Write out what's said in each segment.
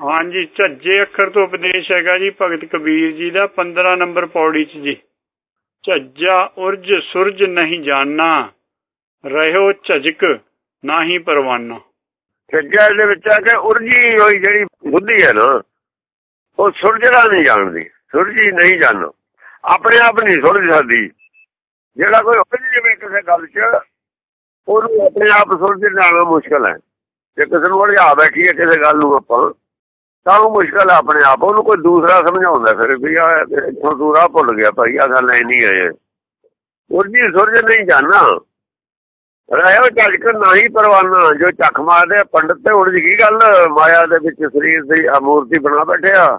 ਹਾਂਜੀ, ਝੱਜੇ ਅੱਖਰ ਤੋਂ ਉਪਦੇਸ਼ ਹੈਗਾ ਜੀ ਭਗਤ ਕਬੀਰ ਜੀ ਦਾ 15 ਨੰਬਰ ਪੌੜੀ 'ਚ ਜੀ। ਝੱਜਾ, ਉਰਜ, ਸੁਰਜ ਨਹੀਂ ਜਾਣਾ ਰਹਿਓ ਝਜਕ ਨਾਹੀ ਪਰਵਾਨਾ। ਸੱਜਾ ਦੇ ਵਿੱਚ ਆ ਕੇ ਉਰਜੀ ਹੋਈ ਜਿਹੜੀ ਬੁੱਧੀ ਹੈ ਨਾ, ਉਹ ਸੁਰਜਣਾ ਨਹੀਂ ਜਾਣਦੀ। ਸੁਰਜੀ ਨਹੀਂ ਜਾਣੋ। ਆਪਣੇ ਆਪ ਨਹੀਂ ਸੁਰਜ ਸਕਦੀ। ਜਿਹੜਾ ਕੋਈ ਉਲਝ ਜਵੇ ਕਿਸੇ ਗੱਲ 'ਚ, ਉਹਨੂੰ ਆਪਣੇ ਆਪ ਸੁਰਜ ਜਾਣਾ ਮੁਸ਼ਕਲ ਹੈ। ਜੇ ਕਿਸੇ ਨੂੰ ਉਲਝਾ ਬੈਠੀ ਹੈ ਕਿਸੇ ਗੱਲ ਨੂੰ ਆਪਾਂ। ਤਾਂ ਉਹ ਮੁਸ਼ਕਲ ਆਪਣੇ ਆਪ, ਉਹਨੂੰ ਕੋਈ ਦੂਸਰਾ ਸਮਝਾਉਂਦਾ ਫਿਰ ਵੀ ਆ ਇੱਥੋਂ ਦੂਰਾ ਭੁੱਲ ਗਿਆ ਭਾਈ ਆ ਗੱਲ ਨਹੀਂ ਹੈ ਉਰਜੀ ਸੁਰਜ ਨਹੀਂ ਜਾਣਾ। ਰਹਿਓ ਝਟਕ ਨਹੀਂ ਪਰਵਾਨਾ, ਜੋ ਚੱਖ ਮਾਰਦੇ ਪੰਡਤ ਤੇ ਉੜ ਕੀ ਗੱਲ, ਮਾਇਆ ਦੇ ਵਿੱਚ ਸਰੀਰ ਦੀ ਮੂਰਤੀ ਬਣਾ ਬੈਠਿਆ।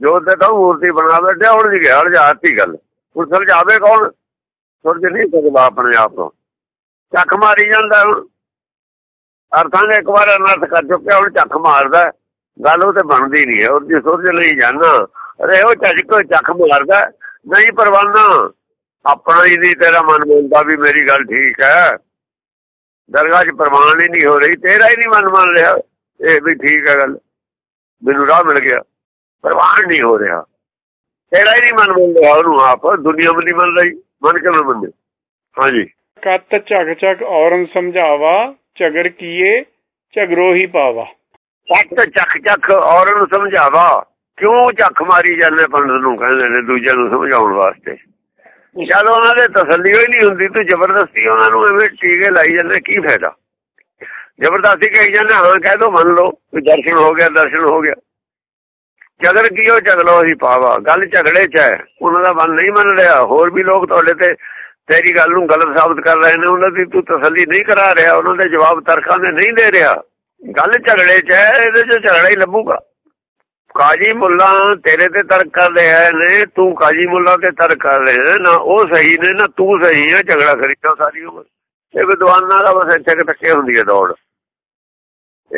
ਜੋ ਤੇ ਤਾਂ ਮੂਰਤੀ ਬਣਾ ਬੈਠਿਆ ਉੜ ਜੀ ਹੜ ਜਾਤੀ ਗੱਲ। ਹੁਣ ਸਮਝਾਵੇ ਕੌਣ? ਸੁਰਜ ਨਹੀਂ ਸਕਦਾ ਆਪਣੇ ਆਪ ਤੋਂ ਚੱਖ ਮਾਰੀ ਜਾਂਦਾ ਹੁਣ। ਅਰਥਾਂ ਦੇ ਇੱਕ ਵਾਰ ਅਨਰਥ ਕਰ ਚੁੱਕਿਆ ਹੁਣ ਚੱਖ ਮਾਰਦਾ ਗੱਲ ਉਹ ਤੇ ਬਣਦੀ ਨਹੀਂ ਹੈ, ਉਹਦੀ ਸੁਰਜ ਲਈ ਜਾਣਾ ਅਰੇ ਉਹ ਝਜਕ ਚੱਖ ਮਾਰਦਾ ਨਹੀਂ ਪਰਵਾਨਾ, ਆਪਣਾ ਹੀ ਨਹੀਂ, ਤੇਰਾ ਮਨ ਮੰਨਦਾ ਵੀ ਮੇਰੀ ਗੱਲ ਠੀਕ ਹੈ। ਦਰਗਾਹ 'ਚ ਪ੍ਰਮਾਣ ਹੀ ਨਹੀਂ ਹੋ ਰਹੀ, ਤੇਰਾ ਹੀ ਨਹੀਂ ਮਨ ਮੰਨ ਰਿਹਾ। ਇਹ ਵੀ ਠੀਕ ਹੈ ਗੱਲ। ਮੈਨੂੰ ਰਾਹ ਮਿਲ ਗਿਆ। ਪ੍ਰਮਾਣ ਨਹੀਂ ਹੋ ਰਿਹਾ। ਤੇਰਾ ਹੀ ਨਹੀਂ ਮਨ ਮੰਨ ਰਿਹਾ ਉਹਨੂੰ ਆਪ। ਦੁਨੀਆ ਵੀ ਨਹੀਂ ਮੰਨ ਰਹੀ। ਮਨ ਕਿਵੇਂ ਮੰਨੇ? ਹਾਂਜੀ। ਕਤ ਝਕ ਝਕ ਔਰਨ ਸਮਝਾਵਾ। ਝਗਰ ਕੀਏ ਝਗਰੋ ਹੀ ਪਾਵਾ। ਸੱਤ ਚੱਕ ਚੱਕ ਔਰ ਨੂੰ ਸਮਝਾਵਾ। ਕਿਉਂ ਚੱਕ ਮਾਰੀ ਜਾਂਦੇ ਪੰਡਤ ਨੂੰ ਕਹਿੰਦੇ ਨੇ ਦੂਜਿਆਂ ਨੂੰ ਸਮਝਾਉਣ ਵਾਸਤੇ? ਜਦੋਂ ਉਹਨਾਂ ਦੇ ਤਸੱਲੀ ਹੋਈ ਨਹੀਂ ਹੁੰਦੀ ਤੂੰ ਜ਼ਬਰਦਸਤੀ ਉਹਨਾਂ ਨੂੰ ਐਵੇਂ ਟੀਕੇ ਲਾਈ ਜਾਂਦੇ, ਕੀ ਫਾਇਦਾ? ਜ਼ਬਰਦਸਤੀ ਕਹੀ ਜਾਂਦੇ, ਹਾਂ, ਕਹਿ ਦੋ, ਮੰਨ ਲਓ ਦਰਸ਼ਨ ਹੋ ਗਿਆ, ਦਰਸ਼ਨ ਹੋ ਗਿਆ। ਝਗੜ ਕੀ ਉਹ ਝਗੜੋ ਹੀ ਪਾਵਾ। ਗੱਲ ਝਗੜੇ 'ਚ ਹੈ, ਉਹਨਾਂ ਦਾ ਮਨ ਨਹੀਂ ਮੰਨ ਰਿਹਾ। ਹੋਰ ਵੀ ਲੋਕ ਤੁਹਾਡੇ ਤੇ ਤੇਰੀ ਗੱਲ ਨੂੰ ਗਲਤ ਸਾਬਤ ਕਰ ਰਹੇ ਨੇ, ਉਹਨਾਂ ਦੀ ਤੂੰ ਤਸੱਲੀ ਨਹੀਂ ਕਰਾ ਰਿਹਾ, ਉਹਨਾਂ ਦੇ ਜਵਾਬ ਤਰਕਾਂ ਦੇ ਨਹੀਂ ਦੇ ਰਿਹਾ। ਗੱਲ ਝਗੜੇ 'ਚ ਹੈ, ਇਹਦੇ 'ਚ ਝਗੜਾ ਹੀ ਲੱਭੂਗਾ। ਕਾਜੀ ਮੁੱਲਾ ਤੇਰੇ ਤੇ ਤਰਕ ਕਰਦੇ ਆ ਨੇ, ਤੂੰ ਕਾਜੀ ਮੁੱਲਾ ਤੇ ਤਰਕ ਕਰ ਰਹੇ ਨਾ ਉਹ ਸਹੀ ਨੇ, ਨਾ ਤੂੰ ਸਹੀ ਹੈ ਝਗੜਾ ਕਰੀਦਾ ਸਾਰੀ ਉਮਰ। ਇਹ ਵਿਦਵਾਨਾਂ ਦਾ ਬਸ ਇੱਥੇ ਤੱਕੇ ਹੁੰਦੀ ਹੈ ਦੌੜ।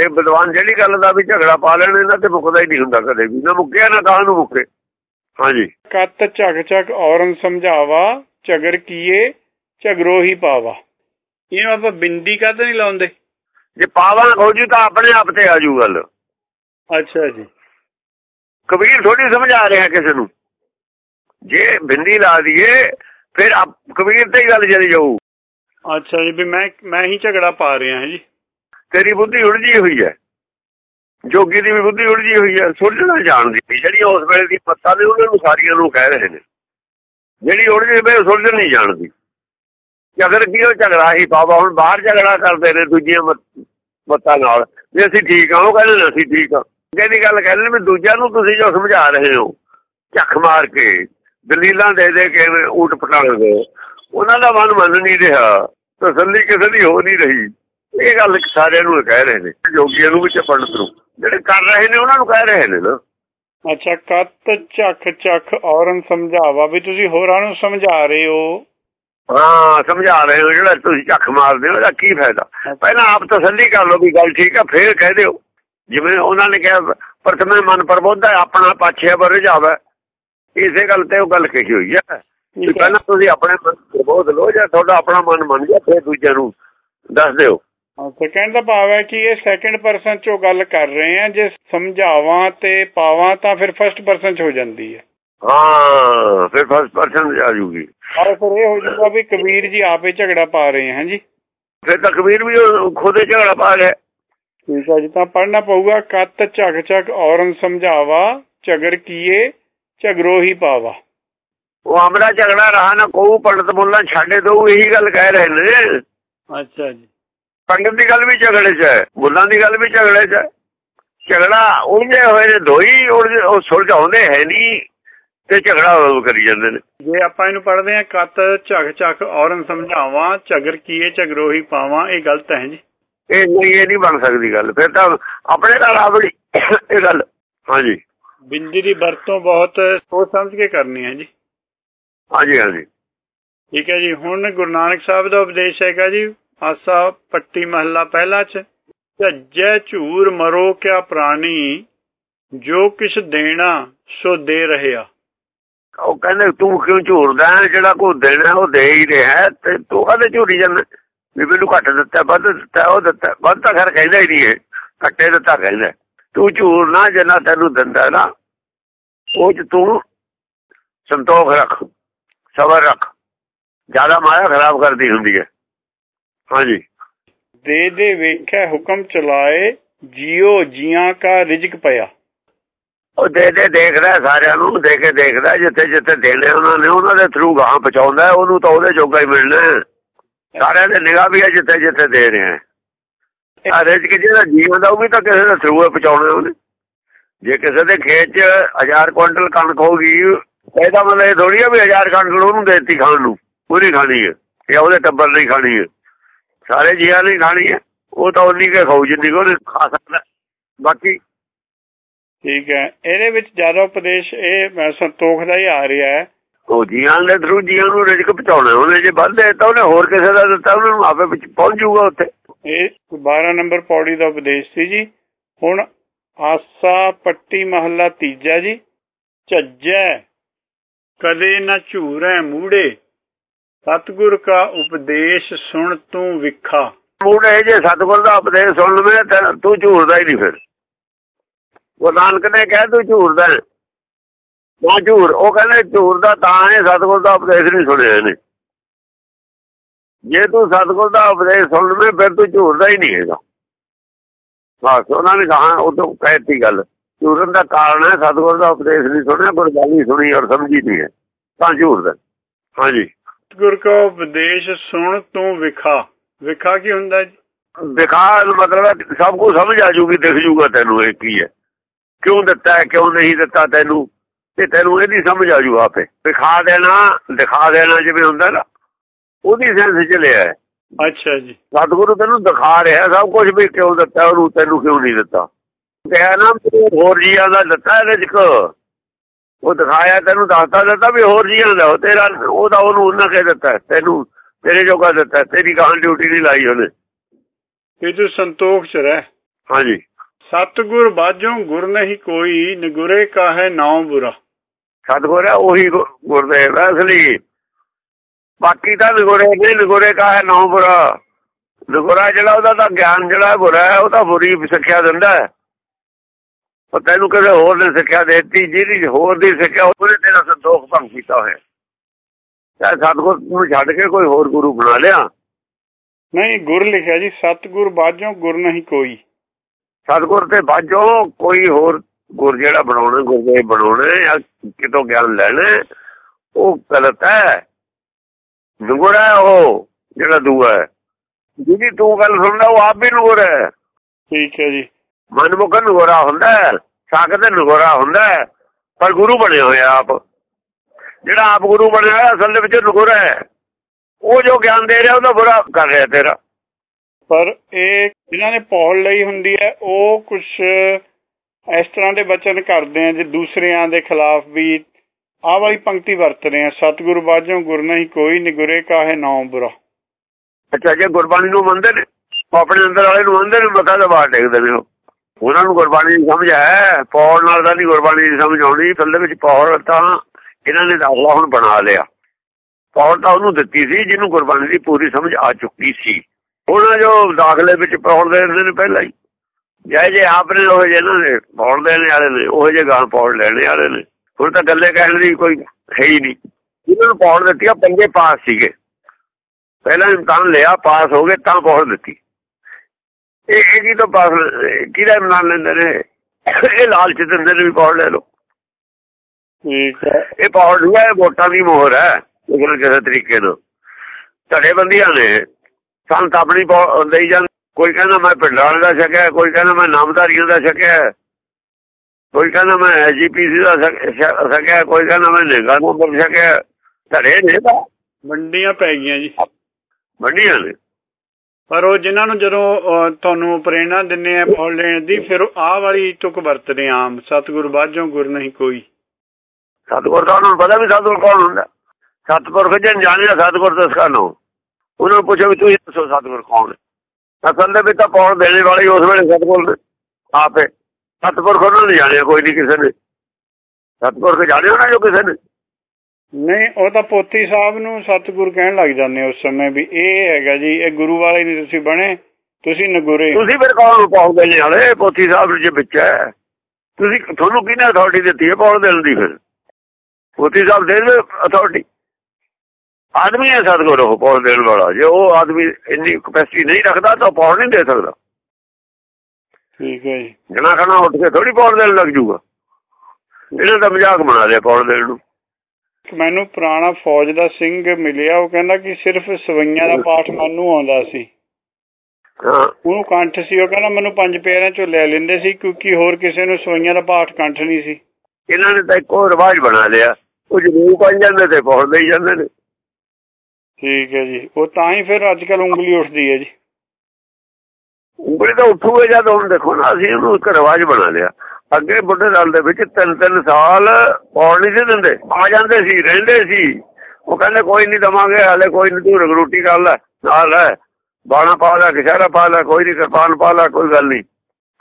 ਇਹ ਵਿਦਵਾਨ ਜਿਹੜੀ ਗੱਲ ਦਾ ਵੀ ਝਗੜਾ ਪਾ ਲੈਣ, ਇਹਨਾਂ ਤੇ ਮੁੱਕਦਾ ਹੀ ਨਹੀਂ ਹੁੰਦਾ ਕਦੇ ਵੀ। ਨਾ ਮੁੱਕਿਆ ਨਾ ਕਾਹ ਨੂੰ ਮੁੱਕੇ। ਹਾਂਜੀ। ਕਤ ਝਕ ਝਕ ਔਰਨ ਸਮਝਾਵਾ ਝਗਰ ਕੀਏ ਝਗਰੋ ਹੀ ਪਾਵਾ। ਇਹਨੂੰ ਆਪਾਂ ਬਿੰਦੀ ਕਦ ਨਹੀਂ ਲਾਉਂਦੇ? ਜੇ ਪਾਵਾਂ ਹੋ ਜੂ ਤਾਂ ਆਪਣੇ ਆਪ ਤੇ ਆਜੂ ਗੱਲ। ਅੱਛਾ ਜੀ। ਕਬੀਰ ਥੋੜੀ ਸਮਝਾ ਰਿਹਾ ਕਿਸੇ ਨੂੰ। ਜੇ ਬਿੰਦੀ ਲਾ ਦਈਏ ਫਿਰ ਕਬੀਰ ਤੇ ਹੀ ਗੱਲ ਚਲੀ ਜਾਊ। ਅੱਛਾ ਜੀ ਵੀ ਮੈਂ ਮੈਂ ਹੀ ਝਗੜਾ ਪਾ ਰਿਹਾ ਹਾਂ ਜੀ। ਤੇਰੀ ਬੁੱਧੀ ਉਲਝੀ ਹੋਈ ਹੈ। ਜੋਗੀ ਦੀ ਵੀ ਬੁੱਧੀ ਉਲਝੀ ਹੋਈ ਹੈ। ਸੁਲਝਣਾ ਜਾਣਦੀ ਜਿਹੜੀ ਉਸ ਵੇਲੇ ਦੀ ਪੱਤਾ ਨੇ ਉਹਨਾਂ ਨੂੰ ਸਾਰੀਆਂ ਨੂੰ ਕਹਿ ਰਹੇ ਨੇ। ਜਿਹੜੀ ਉਲਝੀ ਵੇ ਸੁਲਝਣ ਨਹੀਂ ਜਾਣਦੀ। ਅਗਰ ਕੀ ਉਹ ਝਗੜਾ ਹੀ ਬਾਬਾ ਹੁਣ ਬਾਹਰ ਝਗੜਾ ਕਰਦੇ ਨੇ ਦੂਜੀਆਂ ਮੱਤਾਂ ਨਾਲ। ਵੀ ਅਸੀਂ ਠੀਕ ਆ ਉਹ ਕਹਿੰਦੇ ਅਸੀਂ ਠੀਕ ਆ ਜਿਹੜੀ ਗੱਲ ਕਹਿੰਦੇ ਵੀ ਦੂਜਿਆਂ ਨੂੰ ਤੁਸੀਂ ਜੋ ਸਮਝਾ ਰਹੇ ਹੋ, ਝੱਖ ਮਾਰ ਕੇ, ਦਲੀਲਾਂ ਦੇ ਦੇ ਕੇ ਊਟ ਪਟਾਉਂਦੇ ਉਹਨਾਂ ਦਾ ਮਨ ਮੰਨ ਨਹੀਂ ਰਿਹਾ, ਤਸੱਲੀ ਕਿਸੇ ਦੀ ਹੋ ਨਹੀਂ ਰਹੀ। ਇਹ ਗੱਲ ਸਾਰਿਆਂ ਨੂੰ ਕਹਿ ਰਹੇ ਨੇ, ਜੋਗੀਆਂ ਨੂੰ ਵੀ ਤੇ ਪੰਡਤ ਨੂੰ। ਜਿਹੜੇ ਕਰ ਰਹੇ ਨੇ, ਉਹਨਾਂ ਨੂੰ ਕਹਿ ਰਹੇ ਨੇ ਨਾ। ਅੱਛਾ ਕੱਤ ਝੱਖ ਝੱਖ ਔਰਨ ਸਮਝਾਵਾ ਵੀ ਤੁਸੀਂ ਹੋਰਾਂ ਨੂੰ ਸਮਝਾ ਰਹੇ ਹੋ। ਹਾਂ ਸਮਝਾ ਰਹੇ ਹੋ ਜਿਹੜਾ ਤੁਸੀਂ ਝੱਖ ਮਾਰਦੇ ਹੋ ਉਹਦਾ ਕੀ ਫਾਇਦਾ? ਪਹਿਲਾਂ ਆਪ ਤਸੱਲੀ ਕਰ ਲਓ ਵੀ ਗੱਲ ਠੀਕ ਆ ਫੇਰ ਕਹਿ ਦਿਓ। ਜਿਵੇਂ ਉਹਨਾਂ ਨੇ ਕਿਹਾ ਪ੍ਰਥਮੇ ਮਨ ਪ੍ਰਬੋਧਾ ਆਪਣਾ ਪਾਛੇ ਬਰ ਜਾਵੇ ਇਸੇ ਗੱਲ ਤੇ ਉਹ ਗੱਲ ਕਹੀ ਹੋਈ ਹੈ। ਕਿ ਪਹਿਲਾਂ ਤੁਸੀਂ ਆਪਣੇ ਮਨ ਪ੍ਰਬੋਧ ਲਓ ਜਾਂ ਤੁਹਾਡਾ ਆਪਣਾ ਮਨ ਮੰਨ ਗਿਆ ਫਿਰ ਦੂਜਿਆਂ ਨੂੰ ਦੱਸ ਦਿਓ। ਤੇ ਕਹਿਣ ਦਾ ਭਾਵ ਹੈ ਕਿ ਇਹ ਸੈਕੰਡ ਪਰਸਨ ਚੋਂ ਗੱਲ ਕਰ ਰਹੇ ਆ ਜੇ ਸਮਝਾਵਾਂ ਤੇ ਪਾਵਾਂ ਤਾਂ ਫਿਰ ਫਰਸਟ ਪਰਸਨ ਚ ਹੋ ਜਾਂਦੀ ਹੈ। ਹਾਂ ਫਿਰ ਫਸਟ ਪਰਸਨ ਆ ਜੂਗੀ। ਪਰ ਫਿਰ ਇਹ ਹੋ ਜੂਗਾ ਵੀ ਕਬੀਰ ਜੀ ਆਪੇ ਝਗੜਾ ਪਾ ਰਹੇ ਹਨ ਜੀ ਫਿਰ ਤਾਂ ਕਬੀਰ ਵੀ ਖੁਦੇ ਝਗੜਾ ਪਾ ਗਿਆ। ਠੀਕ ਹੈ ਜੀ ਤਾਂ ਪੜਨਾ ਪਊਗਾ ਕੱਤ ਝਕ ਝਕ ਔਰਨ ਸਮਝਾਵਾ ਝਗਰ ਕੀਏ ਝਗਰੋ ਹੀ ਪਾਵਾ। ਉਹ ਆਮਰਾ ਝਗੜਾ ਰਹਾ ਨਾ ਕੋਉ ਪੰਡਤ ਬੋਲਣਾ ਛੱਡੇ ਦੋ ਇਹੀ ਗੱਲ ਕਹਿ ਰਹੇ ਨੇ। ਅੱਛਾ ਜੀ। ਪੰਡਤ ਦੀ ਗੱਲ ਵੀ ਝਗੜੇ 'ਚ ਹੈ ਬੁੱਲਾਂ ਦੀ ਗੱਲ ਵੀ ਝਗੜੇ 'ਚ ਹੈ। ਝਗੜਾ ਉਲਝੇ ਹੋਏ ਨੇ ਦੋਈ ਉਹ ਸੁਲਝਾਉਂਦੇ ਹੈ ਨਹੀਂ ਤੇ ਝਗੜਾ ਕਰੀ ਜਾਂਦੇ ਨੇ। ਜੇ ਆਪਾਂ ਇਹਨੂੰ ਪੜ੍ਹਦੇ ਆ ਕੱਤ ਝਕ ਝਕ ਔਰਨ ਸਮਝਾਵਾਂ ਝਗਰ ਕੀਏ ਝਗਰੋ ਹੀ ਪਾਵਾਂ ਇਹ ਗਲਤ ਹੈ ਜੀ। ਇਹ ਨਹੀਂ ਇਹ ਨਹੀਂ ਬਣ ਸਕਦੀ ਗੱਲ। ਫਿਰ ਤਾਂ ਆਪਣੇ ਨਾਲ ਆਵੜੀ ਇਹ ਗੱਲ ਹਾਂਜੀ। ਬਿੰਦੀ ਦੀ ਵਰਤੋਂ ਬਹੁਤ ਸੋਚ ਸਮਝ ਕੇ ਕਰਨੀ ਹੈ ਜੀ। ਹਾਂਜੀ ਹਾਂਜੀ। ਠੀਕ ਹੈ ਜੀ ਹੁਣ ਗੁਰੂ ਨਾਨਕ ਸਾਹਿਬ ਦਾ ਉਪਦੇਸ਼ ਹੈਗਾ ਜੀ ਆਸਾ ਪੱਟੀ ਮਹੱਲਾ ਪਹਿਲਾ ਚ ਝੱਜੈ ਝੂਰ ਮਰੋ ਕਿਆ ਪ੍ਰਾਣੀ, ਜੋ ਕਿਛ ਦੇਣਾ ਸੋ ਦੇ ਰਹਿਆ। ਉਹ ਕਹਿੰਦੇ, ਤੂੰ ਕਿਉਂ ਝੂਰਦਾ ਜਿਹੜਾ ਕੋ ਦੇਣਾ, ਉਹ ਦੇ ਹੀ ਰਿਹਾ ਤੇ ਤੂੰ ਕਦੇ ਝੂਰੀ ਜਾਂਦਾ। ਵੀ ਮੈਨੂੰ ਘੱਟ ਦਿੱਤਾ, ਵੱਧ ਦਿੱਤਾ, ਉਹ ਦਿੱਤਾ। ਵੱਧ ਤਾਂ ਖਰ ਕਹਿੰਦਾ ਹੀ ਨਹੀਂ ਹੈ ਕੱਟੇ ਦਿੱਤਾ ਕਹਿੰਦਾ। ਤੂੰ ਝੂਰ ਨਾ ਜਿੰਨਾ ਤੈਨੂੰ ਦਿੰਦਾ ਨਾ, ਉਹ ਚ ਤੂੰ ਸੰਤੋਖ ਰੱਖ, ਸਬਰ ਰੱਖ। ਜ਼ਿਆਦਾ ਮਾਇਆ ਖਰਾਬ ਕਰਦੀ ਹੁੰਦੀ ਹੈ। ਹਾਂਜੀ। ਦੇ ਦੇ ਵੇਖੈ ਹੁਕਮ ਚਲਾਏ ਜਿਉ ਜੀਆਂ ਕਾ ਰਿਜਕ ਪਿਆ। ਉਹ ਦੇ ਦੇ ਦੇਖਦਾ ਸਾਰਿਆਂ ਨੂੰ ਦੇ ਕੇ ਦੇਖਦਾ ਜਿੱਥੇ ਜਿੱਥੇ ਦੇਣੇ ਉਹਨਾਂ ਨੇ ਉਹਨਾਂ ਦੇ ਥਰੂ ਗਾਂ ਪਹੁੰਚਾਉਂਦਾ ਉਹਨੂੰ ਤਾਂ ਉਹਦੇ ਜੋਗਾ ਹੀ ਮਿਲਣਾ। ਸਾਰਿਆਂ ਦੇ ਨਿਗਾਹ ਵੀ ਹੈ ਜਿੱਥੇ ਜਿੱਥੇ ਦੇ ਰਹੇ ਆ। ਆ ਰਿਜਕ ਜਿਹੜਾ ਜੀਵਨ ਦਾ ਉਹ ਵੀ ਤਾਂ ਕਿਸੇ ਦੇ ਥਰੂ ਪਹੁੰਚਾਉਣਾ ਉਹਨੇ। ਜੇ ਕਿਸੇ ਦੇ ਖੇਤ 'ਚ 1000 ਕੁਇੰਟਲ ਕਣਕ ਹੋਗੀ ਇਹਦਾ ਮਤਲਬ ਇਹ ਥੋੜੀ ਆ ਵੀ 1000 ਕੁਇੰਟਲ ਉਹਨੂੰ ਦੇਤੀ ਖਾਣ ਨੂੰ ਪੂਰੀ ਖਾਣੀ ਹੈ ਜਾਂ ਉਹਦੇ ਟੱਬਰ ਨਹੀਂ ਖਾਣੀ ਹੈ ਸਾਰੇ ਜੀਆਂ ਨਹੀਂ ਖਾਣੀ ਹੈ। ਉਹ ਤਾਂ ਉਨੀ ਕੇ ਖਾਊ ਜਿੰਨੀ ਉਹ ਖਾ ਸਕਦਾ। ਬਾਕੀ ਠੀਕ ਹੈ। ਇਹਦੇ ਵਿੱਚ ਜ਼ਿਆਦਾ ਉਪਦੇਸ਼ ਇਹ ਸੰਤੋਖ ਦਾ ਹੀ ਆ ਰਿਹਾ ਹੈ। ਉਹ ਜੀਆਂ ਦੇ ਥਰੂ ਜੀਆਂ ਨੂੰ ਰਿਜਕ ਪਹੁੰਚਾਉਣਾ। ਉਹਨੇ ਜੇ ਵੱਧ ਦਿੱਤਾ ਉਹਨੇ ਹੋਰ ਕਿਸੇ ਦਾ ਦਿੱਤਾ ਉਹਨਾਂ ਨੂੰ ਆਪੇ ਵਿੱਚ ਪਹੁੰਚ ਜਾਊਗਾ ਉੱਥੇ। ਇਹ 12 ਨੰਬਰ ਪੌੜੀ ਦਾ ਉਪਦੇਸ਼ ਸੀ ਜੀ। ਹੁਣ ਆਸਾ ਪੱਟੀ ਮਹੱਲਾ ਤੀਜਾ ਜੀ। ਝੱਜੈ। ਕਦੇ ਨਾ ਝੂਰੈ ਮੂੜੇ। ਸਤਗੁਰ ਕਾ ਉਪਦੇਸ਼ ਸੁਣ ਤੂੰ ਵਿਖਾ। ਮੂੜੇ ਜੇ ਸਤਗੁਰ ਦਾ ਉਪਦੇਸ਼ ਸੁਣ ਲਵੇਂ, ਤਾਂ ਤੂੰ ਝੂਰਦਾ ਹੀ ਨਹੀਂ ਫਿਰ। ਉਹ ਨਾਨਕ ਨੇ ਕਹਿ, ਤੂੰ ਝੂਰਦਾ ਨਾ ਝੂਰ ਉਹ ਕਹਿੰਦੇ ਝੂਰਦਾ ਤਾਂ ਹੈ ਸਤਗੁਰ ਦਾ ਉਪਦੇਸ਼ ਨਹੀਂ ਸੁਣਿਆ ਇਹਨੇ। ਜੇ ਤੂੰ ਸਤਗੁਰ ਦਾ ਉਪਦੇਸ਼ ਸੁਣ ਲਵੇ, ਫਿਰ ਤੂੰ ਝੂਰਦਾ ਹੀ ਨਹੀਂ ਹੈਗਾ। ਬਸ, ਉਹਨਾਂ ਨੇ ਕਹਾ, ਉਹ ਤੋਂ ਕਹਿਤੀ ਗੱਲ। ਝੂਰਨ ਦਾ ਕਾਰਨ ਹੈ, ਸਤਗੁਰ ਦਾ ਉਪਦੇਸ਼ ਨਹੀਂ ਸੁਣਿਆ, ਗੁਰਬਾਣੀ ਸੁਣੀ ਔਰ ਸਮਝੀ ਨਹੀਂ ਹੈ। ਤਾਂ ਝੂਰਦਾ ਹਾਂਜੀ। ਸਤਗੁਰ ਕਾ ਉਪਦੇਸ਼ ਸੁਣ ਤੂੰ ਵਿਖਾ। ਵਿਖਾ ਕੀ ਹੁੰਦਾ ਜੀ? ਦਿਖਾ ਮਤਲਬ ਸਭ ਕੁਝ ਸਮਝ ਆ ਜੂਗੀ ਦਿਖ ਜੂਗਾ ਤੈਨੂੰ ਇਹ ਕੀ ਹੈ। ਕਿਉਂ ਦਿੱਤਾ ਹੈ ਕਿਉਂ ਨਹੀਂ ਦਿੱਤਾ ਤੈਨੂੰ? ਤੇ ਤੈਨੂੰ ਇਹਦੀ ਸਮਝ ਆ ਜੂ ਆਪੇ। ਦਿਖਾ ਦੇਣਾ ਦਿਖਾ ਦੇਣਾ ਜਿਵੇਂ ਹੁੰਦਾ ਨਾ ਉਹਦੀ ਸੈਂਸ ਚ ਲਿਆ ਹੈ। ਅੱਛਾ ਜੀ। ਸਤਿਗੁਰੂ ਤੈਨੂੰ ਦਿਖਾ ਰਿਹਾ ਸਭ ਕੁਝ ਵੀ ਕਿਉਂ ਦਿੱਤਾ ਉਹਨੂੰ ਤੈਨੂੰ ਕਿਉਂ ਨਹੀਂ ਦਿੱਤਾ? ਕਿਹਾ ਨਾ ਹੋਰ ਜੀਆਂ ਦਾ ਦਿੱਤਾ ਇਹਦੇ ਚ। ਉਹ ਦਿਖਾਇਆ ਤੈਨੂੰ ਦੱਸਦਾ ਦਿੱਤਾ ਵੀ ਹੋਰ ਜੀਆਂ ਦਾ ਤੇਰਾ ਉਹਦਾ ਉਹਨੂੰ ਉਹਨਾਂ ਕੇ ਦਿੱਤਾ ਤੈਨੂੰ ਤੇਰੇ ਜੋਗਾ ਦਿੱਤਾ ਤੇਰੀ ਗਾਂ ਡਿਊਟੀ ਨਹੀਂ ਲਾਈ ਉਹਨੇ। ਇਹ ਤੂੰ ਸੰਤੋਖ ਚ ਰਹਿ। ਹਾਂਜੀ। ਸਤਗੁਰ ਬਾਝੋਂ ਗੁਰ ਨਹੀਂ ਕੋਈ ਨਿਗੁਰੇ ਕਾਹੇ ਨਾਉ ਬੁਰਾ। ਸਤਗੁਰ ਹੈ ਉਹੀ ਗੁਰਦੇਵ ਹੈ ਅਸਲੀ ਬਾਕੀ ਤਾਂ ਨਿਗੁਰੇ ਨਹੀਂ ਨਿਗੁਰੇ ਕਾਹੇ ਨਾਉ ਬੁਰਾ। ਨਿਗੁਰਾ ਜਿਹੜਾ ਉਹਦਾ ਤਾਂ ਗਿਆਨ ਜਿਹੜਾ ਬੁਰਾ ਹੈ ਉਹ ਤਾਂ ਬੁਰੀ ਸਿੱਖਿਆ ਦਿੰਦਾ ਹੈ। ਉਹ ਤੈਨੂੰ ਕਿਸੇ ਹੋਰ ਨੇ ਸਿੱਖਿਆ ਦਿੱਤੀ ਜਿਹਦੀ ਹੋਰ ਦੀ ਸਿੱਖਿਆ ਉਹਨੇ ਤੇਰਾ ਸੰਤੋਖ ਭੰਗ ਕੀਤਾ ਹੋਇਆ। ਚਾਹੇ ਸਤਗੁਰ ਨੂੰ ਛੱਡ ਕੇ ਕੋਈ ਹੋਰ ਗੁਰੂ ਬਣਾ ਲਿਆ। ਨਹੀਂ ਗੁਰ ਲਿਖਿਆ ਜੀ ਸਤਗੁਰ ਬਾਝੋਂ ਗੁਰ ਨਹੀਂ ਕੋਈ। ਸਤਗੁਰ ਤੇ ਬਾਝੋਂ ਕੋਈ ਹੋਰ ਗੁਰ ਜਿਹੜਾ ਬਣਾਉਣਾ ਗੁਰਦੇ ਬਣਾਉਣਾ ਕਿਤੋਂ ਗਿਆਨ ਲੈਣਾ ਉਹ ਗਲਤ ਹੈ। ਨਗੁਰਾ ਉਹ ਜਿਹੜਾ ਦੂਆ ਹੈ। ਜਿਹਦੀ ਤੂੰ ਗੱਲ ਸੁਣਦਾ ਉਹ ਆਪ ਵੀ ਨਗੁਰਾ ਹੈ। ਠੀਕ ਹੈ ਜੀ। ਮਨਮੁਖ ਨਗੁਰਾ ਹੁੰਦਾ ਹੈ ਸਾਖਤ ਨਗੁਰਾ ਹੁੰਦਾ ਹੈ ਪਰ ਗੁਰੂ ਬਣਿਆ ਹੋਇਆ ਆਪ। ਜਿਹੜਾ ਆਪ ਗੁਰੂ ਬਣਿਆ ਅਸਲ ਦੇ ਵਿੱਚ ਨਗੁਰਾ ਹੈ। ਉਹ ਜੋ ਗਿਆਨ ਦੇ ਰਿਹਾ ਉਹਦਾ ਬੁਰਾ ਕਰ ਰਿਹਾ ਤੇਰਾ। ਪਰ ਇਹ ਜਿਨ੍ਹਾਂ ਨੇ ਪੌਲ ਲਈ ਹੁੰਦੀ ਹੈ ਉਹ ਕੁਝ ਇਸ ਤਰ੍ਹਾਂ ਦੇ ਬਚਨ ਕਰਦੇ ਆ ਜੇ ਦੂਸਰਿਆਂ ਦੇ ਖਿਲਾਫ ਵੀ ਆਹ ਵਾਲੀ ਪੰਕਤੀ ਵਰਤਦੇ ਆ ਸਤਿਗੁਰੂ ਬਾਝੋਂ ਗੁਰ ਨਹੀਂ ਕੋਈ ਨਿਗੁਰੇ ਕਾਹੇ ਨਾਉ ਬੁਰਾ। ਅੱਛਾ ਜੇ ਗੁਰਬਾਣੀ ਨੂੰ ਮੰਨਦੇ ਨੇ ਆਪਣੇ ਅੰਦਰ ਵਾਲੇ ਨੂੰ ਮੰਨਦੇ ਨੇ ਮਤਾ ਦਾ ਬਾਹਰ ਡੇਗਦੇ ਨੇ ਉਹਨਾਂ ਨੂੰ ਗੁਰਬਾਣੀ ਦੀ ਸਮਝ ਹੈ। ਪੌਲ ਨਾਲ ਦਾ ਨਹੀਂ ਗੁਰਬਾਣੀ ਦੀ ਸਮਝ ਆਉਣੀ ਥੱਲੇ ਵਿੱਚ ਪੌਲ ਤਾਂ ਇਹਨਾਂ ਨੇ ਦਾਖਲਾ ਹੁਣ ਬਣਾ ਲਿਆ। ਪੌਲ ਤਾਂ ਉਹਨੂੰ ਦਿੱਤੀ ਸੀ, ਜਿਹਨੂੰ ਗੁਰਬਾਣੀ ਦੀ ਪੂਰੀ ਸਮਝ ਆ ਚੁੱਕੀ ਸੀ। ਉਹਨਾਂ ਜੋ ਦਾਖਲੇ ਵਿੱਚ ਪੌਲ ਦੇ ਨੇ ਪਹਿਲਾਂ ਹੀ। ਜੈ ਜੇ ਆਪਨੇ ਉਹ ਜਿਹਨਾਂ ਨੇ ਪੌਲ ਦੇਣ ਵਾਲੇ ਨੇ, ਉਹ ਜੇ ਗਾਂ ਪੌਲ ਲੈਣੇ ਵਾਲੇ ਨੇ। ਹੁਣ ਤਾਂ ਗੱਲੇ ਕਹਿਣ ਦੀ ਕੋਈ ਹੈ ਹੀ ਨਹੀਂ। ਇਹਨਾਂ ਨੂੰ ਪੌਲ ਦਿੱਤੀ ਆ ਪੰਜੇ ਪਾਸ ਸੀਗੇ। ਪਹਿਲਾਂ ਇਮਤਿਹਾਨ ਲਿਆ, ਪਾਸ ਹੋ ਗਏ, ਤਾਂ ਪੌੜ ਦਿੱਤੀ। ਇਹ ਇਹ ਕੀ ਤੋਂ ਪਾਸ ਕਿਹਦਾ ਇਮਤਿਹਾਨ ਲੈਂਦੇ ਨੇ? ਇਹ ਲਾਲਚ ਦਿੰਦੇ ਨੇ ਵੀ ਪੌਲ ਲੈ ਲਓ। ਠੀਕ ਹੈ। ਇਹ ਪੌਲ ਨਹੀਂ ਹੈ ਵੋਟਾਂ ਦੀ ਮੋਹਰ ਹੈ ਕਿਸੇ ਕਿਸੇ ਤਰੀਕੇ ਨਾਲ। ਧੜੇ ਬੰਦੀਆਂ ਨੇ ਸੰਤ ਆਪਣੀ ਲਈ ਜਾਂ ਕੋਈ ਕਹਿੰਦਾ ਮੈਂ ਪਿੰਡਾਂ ਦਾ ਛਕਿਆ ਕੋਈ ਕਹਿੰਦਾ ਮੈਂ ਨਾਮਧਾਰੀਆਂ ਦਾ ਛਕਿਆ ਕੋਈ ਕਹਿੰਦਾ ਮੈਂ ਐਜੀਪੀਸੀ ਦਾ ਛਕਿਆ ਕੋਈ ਕਹਿੰਦਾ ਮੈਂ ਨਿਗਾ ਨੰਬਰ ਛਕਿਆ। ਧੜੇ ਨੇ ਤਾਂ। ਮੰਡੀਆਂ ਪੈ ਗਈਆਂ ਜੀ। ਮੰਡੀਆਂ ਨੇ। ਪਰ ਉਹ ਜਿਨ੍ਹਾਂ ਨੂੰ ਜਦੋਂ ਤੁਹਾਨੂੰ ਪ੍ਰੇਰਣਾ ਦਿੰਨੇ ਆ ਪੌਲ ਲੈਣ ਦੀ, ਫਿਰ ਆਹ ਵਾਲੀ ਤੁਕ ਵਰਤਦੇ ਆਮ। ਸਤਿਗੁਰ ਬਾਝੋਂ ਗੁਰ ਨਹੀਂ ਕੋਈ। ਸਤਿਗੁਰ ਦਾ ਉਹਨਾਂ ਨੂੰ ਪਤਾ ਵੀ ਸਤਿਗੁਰ ਕੌਣ ਹੁੰਦਾ? ਸਤਿਗੁਰ ਜਨ ਜਾਣਿਆ ਸਤਿਗੁਰ ਦਸ ਕਾ ਉਹਨਾਂ ਨੂੰ ਪੁੱਛੋ ਵੀ ਤੁਸੀਂ ਦੱਸੋ ਸਤਿਗੁਰ ਕੌਣ ਅਸਲ ਦੇ ਵਿੱਚ ਤਾਂ ਪੌਣ ਦੇਣੇ ਵਾਲੇ ਉਸ ਵੇਲੇ ਸਤਿਗੁਰ ਆਪੇ। ਸਤਿਗੁਰ ਕੋਲ ਨਹੀਂ ਜਾਣਿਆ ਕੋਈ ਨਹੀਂ ਕਿਸੇ ਨੇ। ਸਤਿਗੁਰ ਕੇ ਜਾਣਿਆ ਨਾ ਜੋ ਕਿਸੇ ਨੇ। ਨਹੀਂ ਉਹ ਤਾਂ ਪੋਥੀ ਸਾਹਿਬ ਨੂੰ ਸਤਿਗੁਰ ਕਹਿਣ ਲੱਗ ਜਾਂਦੇ ਉਸ ਸਮੇਂ ਵੀ ਇਹ ਹੈਗਾ ਜੀ ਇਹ ਗੁਰੂ ਵਾਲੇ ਨਹੀਂ ਤੁਸੀਂ ਬਣੇ ਤੁਸੀਂ ਨਗੁਰੇ। ਤੁਸੀਂ ਫਿਰ ਕੌਣ ਪਾਉ ਦੇਣੇ ਵਾਲੇ ਪੋਥੀ ਸਾਹਿਬ ਦੇ ਵਿੱਚ ਹੈ। ਤੁਸੀਂ ਤੁਹਾਨੂੰ ਕਿਹਨੇ ਅਥਾਰਟੀ ਦਿੱਤੀ ਹੈ ਪਾਉਣ ਦੇਣ ਦੀ ਫਿਰ? ਪੋਥੀ ਸਾਹਿਬ ਦੇ ਦੇ ਅਥਾਰਟੀ ਆਦਮੀ ਹੈ ਸਤਗੁਰ ਉਹ ਪਾਉਣ ਦੇਣ ਵਾਲਾ। ਜੇ ਉਹ ਆਦਮੀ ਇੰਨੀ ਕਪੈਸਿਟੀ ਨਹੀਂ ਰੱਖਦਾ ਤਾਂ ਪਾਉਣ ਨਹੀਂ ਦੇ ਸਕਦਾ। ਠੀਕ ਹੈ ਜੀ। ਜਣਾ ਖਣਾ ਉੱਠ ਕੇ ਥੋੜੀ ਪਾਉਣ ਦੇਣ ਲੱਗ ਜੂਗਾ। ਇਹਨਾਂ ਦਾ ਮਜ਼ਾਕ ਬਣਾ ਲਿਆ ਪਾਉਣ ਦੇਣ ਨੂੰ। ਮੈਨੂੰ ਪੁਰਾਣਾ ਫੌਜ ਦਾ ਸਿੰਘ ਮਿਲਿਆ ਉਹ ਕਹਿੰਦਾ ਕਿ ਸਿਰਫ ਸਵਈਆਂ ਦਾ ਪਾਠ ਮੈਨੂੰ ਆਉਂਦਾ ਸੀ। ਉਹਨੂੰ ਕੰਠ ਸੀ ਉਹ ਕਹਿੰਦਾ ਮੈਨੂੰ ਪੰਜ ਪਿਆਰਿਆਂ ਚੋਂ ਲੈ ਲੈਂਦੇ ਸੀ ਕਿਉਂਕਿ ਹੋਰ ਕਿਸੇ ਨੂੰ ਸਵਈਆਂ ਦਾ ਪਾਠ ਕੰਠ ਨਹੀਂ ਸੀ। ਇਹਨਾਂ ਨੇ ਤਾਂ ਇੱਕੋ ਰਿਵਾਜ ਬਣਾ ਲਿਆ ਉਹ ਜਮੂਹ ਪਾ ਜਾਂਦੇ ਤੇ ਪਾਉਣ ਦੇ ਜਾਂਦੇ ਨੇ। ਠੀਕ ਹੈ ਜੀ। ਉਹ ਤਾਂ ਹੀ ਫਿਰ ਅੱਜ ਕੱਲ ਉਂਗਲੀ ਉੱਠਦੀ ਹੈ ਜੀ। ਉਂਗਲੀ ਤਾਂ ਉੱਠੂਗੇ ਜਦ ਹੁਣ ਦੇਖੋ ਨਾ ਅਸੀਂ ਉਹਨੂੰ ਇੱਕ ਰਿਵਾਜ ਬਣਾ ਲਿਆ। ਅੱਗੇ ਬੁੱਢੇ ਦਲ ਦੇ ਵਿੱਚ ਤਿੰਨ ਤਿੰਨ ਸਾਲ ਪਾਉਣ ਨਹੀਂ ਦਿੰਦੇ। ਆ ਜਾਂਦੇ ਸੀ ਰਹਿੰਦੇ ਸੀ। ਉਹ ਕਹਿੰਦੇ ਕੋਈ ਨਹੀਂ ਦਵਾਂਗੇ ਹਲੇ ਕੋਈ ਨਹੀਂ ਤੂੰ ਰਗਰੂਟੀ ਕਰ ਲੈ ਨਾਲ ਹੈ ਬਾਣਾ ਪਾ ਲੈ ਕਿਸ਼ਾਰਾ ਪਾ ਲੈ ਕੋਈ ਨਹੀਂ ਕਿਰਪਾਨ ਪਾ ਲੈ ਕੋਈ ਗੱਲ ਨਹੀਂ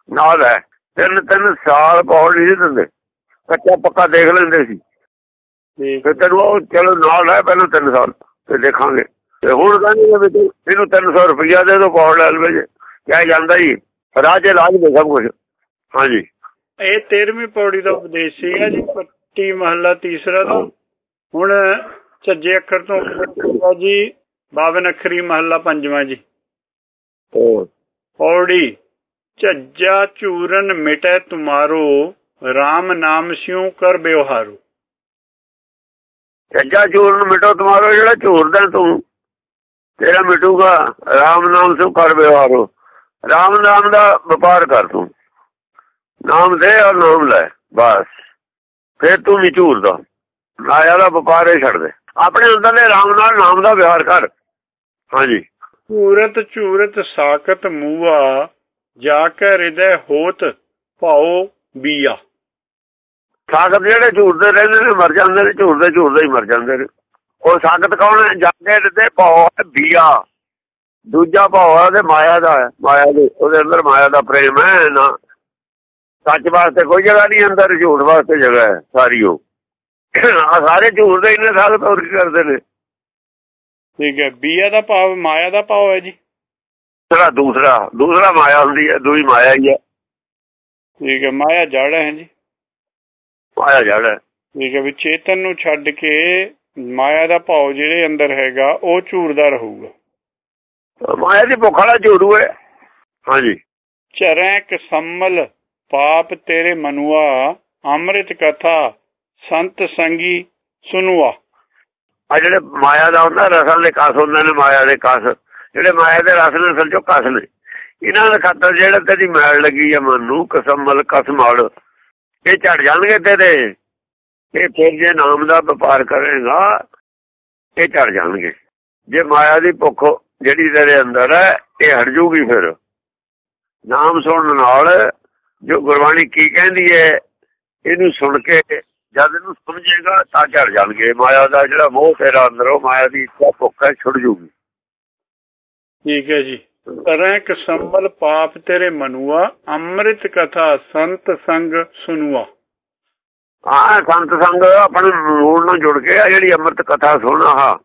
ਨਾਲ ਹੈ ਤਿੰਨ ਤਿੰਨ ਸਾਲ ਪਾਉਣ ਨਹੀਂ ਦਿੰਦੇ। ਕੱਚਾ ਪੱਕਾ ਦੇਖ ਲੈਂਦੇ ਸੀ। ਫਿਰ ਤੈਨੂੰ ਉਹ ਚਲੋ ਨਾਲ ਹੈ ਪਹਿਲਾਂ ਤਿੰਨ ਸਾਲ ਤੇ ਦੇਖਾਂਗੇ। ਤੇ ਹੁਣ ਕਹਿੰਦੇ ਵੀ ਤੂੰ ਇਹਨੂੰ 300 ਰੁਪਇਆ ਦੇ ਦੋ ਪਾਉਣ ਲੈ ਲਵੇ ਕਿਹਾ ਜਾਂਦਾ ਹੀ ਰਾਜੇ ਲਾਜ ਦੇ ਸਭ ਕੁਝ ਹਾਂਜੀ। ਇਹ 13ਵੀਂ ਪੌੜੀ ਦਾ ਉਪਦੇਸ਼ ਸੀਗਾ ਜੀ ਪੱਟੀ ਮਹੱਲਾ ਤੀਸਰਾ ਦਾ ਹੁਣ ਝੱਜੇ ਅੱਖਰ ਤੋਂ ਜੀ 52 ਅੱਖਰੀ ਮਹੱਲਾ ਪੰਜਵਾਂ ਜੀ। ਪੌੜੀ ਝੱਜਾ ਚੂਰਨ ਮਿਟੈ ਤੁਮਾਰੋ RAM ਨਾਮ ਸਿਉ ਕਰ ਬਿਵਹਾਰੋ ਜੱਜਾ ਚੂਰ ਨੂੰ ਮਿਟੋ ਤੁਹਾਰੋ ਜਿਹੜਾ ਝੂਰਦਾ ਤੂੰ ਤੇਰਾ ਮਿਟੂਗਾ RAM ਨਾਮ ਤੋਂ ਕਰ ਵਿਵਹਾਰੋ RAM ਨਾਮ ਦਾ ਵਪਾਰ ਕਰ ਤੂੰ। ਨਾਮ ਦੇ ਔਰ ਨਾਮ ਲੈ ਬਸ। ਫਿਰ ਤੂੰ ਨਹੀਂ ਝੂਰਦਾ ਮਾਇਆ ਦਾ ਵਪਾਰ ਹੀ ਛੱਡ ਦੇ। ਆਪਣੇ ਅੰਦਰਲੇ RAM ਨਾਲ ਨਾਮ ਦਾ ਵਿਵਹਾਰ ਕਰ। ਹਾਂਜੀ। ਚੂਰਤ ਚੂਰਤ ਸਾਖਤ ਮੂਆ ਜਾ ਕੇ ਹਿਰਦੈ ਹੋਤ ਭਾਉ ਬੀਆ। ਸਾਖਤ ਜਿਹੜੇ ਝੂਰਦੇ ਰਹਿੰਦੇ ਨੇ ਮਰ ਜਾਂਦੇ ਨੇ ਝੂਰਦੇ ਝੂਰਦੇ ਹੀ ਮਰ ਜਾਂਦੇ ਨੇ। ਉਹ ਸਾਖਤ ਕੌਣ ਹੈ? ਜਾਂਦੇ ਤੇ ਭਾਉ ਹੈ ਬੀਆ। ਦੂਜਾ ਭਾਉ ਹੈ ਮਾਇਆ ਦਾ ਹੈ ਮਾਇਆ ਦੇ ਉਹਦੇ ਅੰਦਰ ਮਾਇਆ ਦਾ ਪ੍ਰੇਮ ਹੈ ਨਾ। ਸੱਚ ਵਾਸਤੇ ਕੋਈ ਜਗ੍ਹਾ ਨਹੀਂ ਅੰਦਰ ਝੂਠ ਵਾਸਤੇ ਜਗ੍ਹਾ ਹੈ ਸਾਰੀ ਉਹ। ਆ ਸਾਰੇ ਝੂਠ ਦੇ ਇੰਨੇ ਸਾਲ ਹੋਰ ਕੀ ਕਰਦੇ ਨੇ। ਠੀਕ ਹੈ ਬੀਆ ਦਾ ਭਾਵ ਮਾਇਆ ਦਾ ਭਾਵ ਹੈ ਜੀ। ਜਿਹੜਾ ਦੂਸਰਾ ਦੂਸਰਾ ਮਾਇਆ ਹੁੰਦੀ ਹੈ ਦੂਈ ਮਾਇਆ ਹੀ ਹੈ। ਠੀਕ ਹੈ ਮਾਇਆ ਜੜ ਹੈ ਜੀ। ਮਾਇਆ ਜੜ ਹੈ। ਠੀਕ ਹੈ ਵੀ ਚੇਤਨ ਨੂੰ ਛੱਡ ਕੇ ਮਾਇਆ ਦਾ ਭਾਵ ਜਿਹੜੇ ਅੰਦਰ ਹੈਗਾ ਉਹ ਝੂਰਦਾ ਰਹੂਗਾ। ਮਾਇਆ ਦੀ ਭੁੱਖ ਵਾਲਾ ਝੂੜੂ ਹੈ ਹਾਂਜੀ। ਚਰੈ ਕਸਮਲ ਪਾਪ ਤੇਰੇ ਮਨੁਆ, ਅੰਮ੍ਰਿਤ ਕਥਾ, ਸੰਤ ਸੰਗੀ ਸੁਨੁਆ। ਆ ਜਿਹੜੇ ਮਾਇਆ ਦਾ ਹੁੰਦਾ, ਰਸਲ ਦੇ ਕਸ ਹੁੰਦੇ ਨੇ, ਮਾਇਆ ਦੇ ਕਸ। ਜਿਹੜੇ ਮਾਇਆ ਦੇ ਰਸ ਨੇ, ਅਸਲ ਚੋਂ ਕਸ ਨੇ। ਇਹਨਾਂ ਦੇ ਖਾਤਰ ਜਿਹੜਾ ਤੇਰੀ ਮੈਲ ਲੱਗੀ ਆ ਮਨ ਨੂੰ ਕਸਮਲ ਕਸਮਲ ਇਹ ਝੜ ਜਾਣਗੇ ਤੇਰੇ ਇਹ ਫਿਰ ਜੇ ਨਾਮ ਦਾ ਵਪਾਰ ਕਰੇਗਾ, ਇਹ ਝੜ ਜਾਣਗੇ। ਜੇ ਮਾਇਆ ਦੀ ਭੁੱਖ ਜਿਹੜੀ ਤੇਰੇ ਅੰਦਰ ਹੈ, ਇਹ ਹਟ ਜੂਗੀ ਫਿਰ। ਨਾਮ ਸੁਣਨ ਨਾਲ ਜੋ ਗੁਰਬਾਣੀ ਕੀ ਕਹਿੰਦੀ ਹੈ ਇਹਨੂੰ ਸੁਣ ਕੇ ਜਦ ਇਹਨੂੰ ਸਮਝੇਗਾ ਤਾਂ ਝੜ ਜਾਣਗੇ। ਮਾਇਆ ਦਾ ਜਿਹੜਾ ਮੋਹ ਤੇਰਾ ਅੰਦਰੋਂ ਮਾਇਆ ਦੀ ਇੱਛਾ ਭੁੱਖ ਹੈ ਛੁੱਟ ਜੂਗੀ ਠੀਕ ਹੈ ਜੀ। ਕਰੈ ਕਸਮਲ ਪਾਪ ਤੇਰੇ ਮਨੁਆ ਅੰਮ੍ਰਿਤ ਕਥਾ ਸੰਤ ਸੰਗ ਸੁਨੁਆ। ਹਾਂ ਸੰਤ ਸੰਗ ਆਪਣੇ ਮੂਲ ਨਾਲ ਜੁੜ ਕੇ ਆ ਜਿਹੜੀ ਅੰਮ੍ਰਿਤ ਕਥਾ ਸੁਣਾ ਹਾ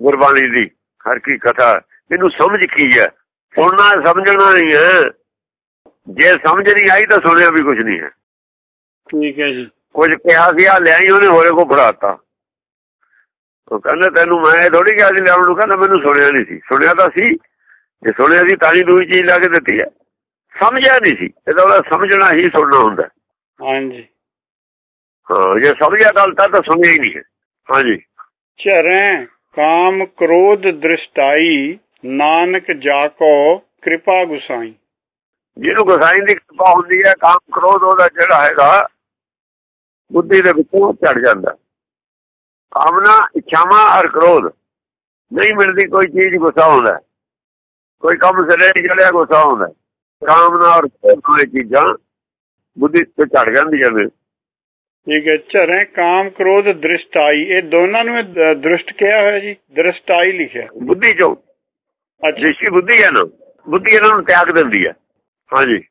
ਗੁਰਬਾਣੀ ਦੀ ਹਰ ਕੀ ਕਥਾ। ਇਹਨੂੰ ਸਮਝ ਕੀ ਹੈ? ਸੁਣਨਾ ਸਮਝਣਾ ਨਹੀਂ ਹੈ। ਜੇ ਸਮਝ ਨਹੀਂ ਆਈ ਤਾਂ ਸੁਣਿਆ ਵੀ ਕੁਝ ਨਹੀਂ ਹੈ। ਠੀਕ ਹੈ ਜੀ। ਕੁਝ ਕਿਹਾ ਸੀ ਆ ਲਿਆਈ ਉਹਨੇ ਹੋਰੇ ਕੋ ਫੜਾਤਾ। ਉਹ ਕਹਿੰਦਾ ਤੈਨੂੰ ਮੈਂ ਥੋੜੀ ਕਿਹਾ ਸੀ ਲਿਆਉਣ ਨੂੰ। ਕਹਿੰਦਾ ਮੈਨੂੰ ਸੁਣਿਆ ਨਹੀਂ ਸੀ। ਸੁਣਿਆ ਤਾਂ ਸੀ ਜੇ ਸੁਣਿਆ ਸੀ ਤਾਂ ਹੀ ਦੂਜੀ ਚੀਜ਼ ਲਾ ਕੇ ਦਿੱਤੀ ਹੈ। ਸਮਝਿਆ ਨਹੀਂ ਸੀ ਇਹਦਾ ਉਹਦਾ ਸਮਝਣਾ ਹੀ ਸੁਣਨਾ ਹੁੰਦਾ। ਹਾਂਜੀ। ਹਾਂ ਜੇ ਸਮਝਿਆ ਗੱਲ ਤਾਂ ਸੁਣਿਆ ਹੀ ਨਹੀਂ ਹੈ। ਹਾਂਜੀ। ਚਰੈ ਕਾਮ ਕ੍ਰੋਧ ਦ੍ਰਿਸ਼ਟਾਈ ਨਾਨਕ ਜਾਕੋ ਕਿਰਪਾ ਗੁਸਾਈ। ਜਿਹਨੂੰ ਗੁਸਾਈ ਦੀ ਕਿਰਪਾ ਹੁੰਦੀ ਹੈ ਕਾਮ ਕ੍ਰੋਧ ਉਹਦਾ ਜਿਹੜਾ ਹੈਗਾ ਬੁੱਧੀ ਦੇ ਵਿੱਚੋਂ ਝੜ ਜਾਂਦਾ। ਕਾਮਨਾ ਇੱਛਾਵਾਂ ਔਰ ਕ੍ਰੋਧ। ਨਹੀਂ ਮਿਲਦੀ ਕੋਈ ਚੀਜ਼ ਗੁੱਸਾ ਹੁੰਦਾ। ਕੋਈ ਕੰਮ ਸਿਰੇ ਨਹੀਂ ਚੜਿਆ ਗੁੱਸਾ ਹੁੰਦਾ। ਕਾਮਨਾ ਔਰ ਇਹ ਚੀਜ਼ਾਂ ਬੁੱਧੀ ਤੇ ਝੜ ਜਾਂਦੀਆਂ ਨੇ। ਠੀਕ ਹੈ ਚਰੈ ਕਾਮ ਕ੍ਰੋਧ ਦ੍ਰਿਸ਼ਟਾਈ। ਇਹ ਦੋਨਾਂ ਨੂੰ ਦ੍ਰਿਸ਼ਟ ਕਿਹਾ ਹੋਇਆ ਜੀ? ਦ੍ਰਿਸ਼ਟਾਈ ਲਿਖਿਆ। ਬੁੱਧੀ ਚੋਂ। ਅੱਛਾ। ਜਿਸੀ ਬੁੱਧੀ ਹੈ ਨਾ। ਬੁੱਧੀ ਇਹਨਾਂ ਨੂੰ ਤਿਆਗ ਦਿੰਦੀ ਹੈ। ਹਾਂਜੀ।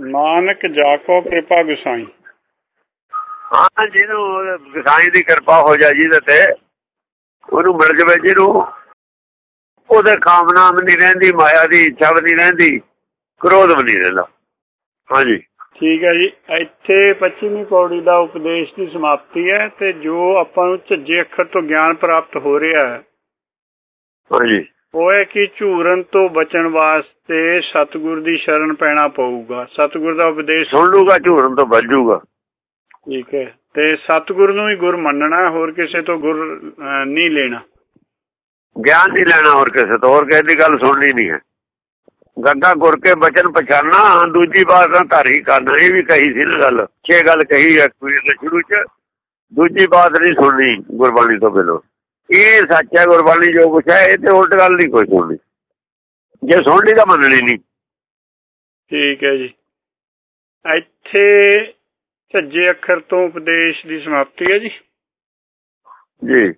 ਨਾਨਕ ਜਾਕੋ ਕਿਰਪਾ ਗੁਸਾਈ ਹਾਂ ਜਿਹਨੂੰ ਗਸਾਈ ਦੀ ਕਿਰਪਾ ਹੋ ਜਾ ਜਿਹਦੇ ਤੇ ਉਹਨੂੰ ਮਿਲ ਜਵੇ ਜਿਹਨੂੰ। ਉਹਦੇ ਕਾਮਨਾ ਵੀ ਨਹੀਂ ਰਹਿੰਦੀ ਮਾਇਆ ਦੀ ਇੱਛਾ ਵੀ ਨਹੀਂ ਰਹਿੰਦੀ ਕ੍ਰੋਧ ਵੀ ਨਹੀਂ ਰਹਿੰਦਾ। ਹਾਂਜੀ। ਠੀਕ ਹੈ ਜੀ। ਇੱਥੇ ਪੱਛਮੀ ਪੌੜੀ ਦਾ ਉਪਦੇਸ਼ ਦੀ ਸਮਾਪਤੀ ਹੈ ਤੇ ਜੋ ਆਪਾਂ ਨੂੰ ਝੱਜੇ ਅੱਖਰ ਤੋਂ ਗਿਆਨ ਪ੍ਰਾਪਤ ਹੋ ਰਿਹਾ ਹੈ ਹਾਂਜੀ। ਉਹ ਹੈ ਕਿ ਝੂਰਨ ਤੋਂ ਬਚਣ ਵਾਸਤੇ ਸਤਿਗੁਰ ਦੀ ਸ਼ਰਨ ਪੈਣਾ ਪਊਗਾ। ਸਤਿਗੁਰ ਦਾ ਉਪਦੇਸ਼ ਸੁਣ ਲੂਗਾ ਝੂਰਨ ਤੋਂ ਬਚ ਜੂਗਾ। ਠੀਕ ਹੈ। ਤੇ ਸਤਿਗੁਰ ਨੂੰ ਹੀ ਗੁਰ ਮੰਨਣਾ ਹੋਰ ਕਿਸੇ ਤੋਂ ਗੁਰ ਨਹੀਂ ਲੈਣਾ। ਗਿਆਨ ਨਹੀਂ ਲੈਣਾ ਹੋਰ ਕਿਸੇ ਤੋਂ ਹੋਰ ਕਿਸੇ ਦੀ ਗੱਲ ਸੁਣਨੀ ਨਹੀਂ ਹੈ। ਗੱਗਾ ਗੁਰ ਕੇ ਬਚਨ ਪਛਾਨਾ ਦੂਜੀ ਬਾਤ ਤਾਂ ਧਰ ਕਰਨਾ ਇਹ ਵੀ ਕਹੀ ਸੀ ਨਾ ਗੱਲ। ਛੇ ਗੱਲ ਕਹੀ ਹੈ ਦੇ ਸ਼ੁਰੂ ਚ ਦੂਜੀ ਬਾਤ ਨਹੀਂ ਸੁਣਨੀ ਗੁਰਬਾਣੀ ਤੋਂ ਬਿਨਾਂ। ਇਹ ਸੱਚ ਹੈ ਗੁਰਬਾਣੀ ਜੋ ਕੁਛ ਹੈ ਇਹ ਤੇ ਉਲਟ ਗੱਲ ਨਹੀਂ ਕੋਈ ਸੁਣਨੀ। ਜੇ ਸੁਣਨੀ ਤਾਂ ਮੰਨਣੀ ਨਹੀਂ। ਠੀਕ ਹੈ ਜੀ। ਇੱਥੇ ਝੱਜੇ ਅੱਖਰ ਤੋਂ ਉਪਦੇਸ਼ ਦੀ ਸਮਾਪਤੀ ਹੈ ਜੀ। ਜੀ।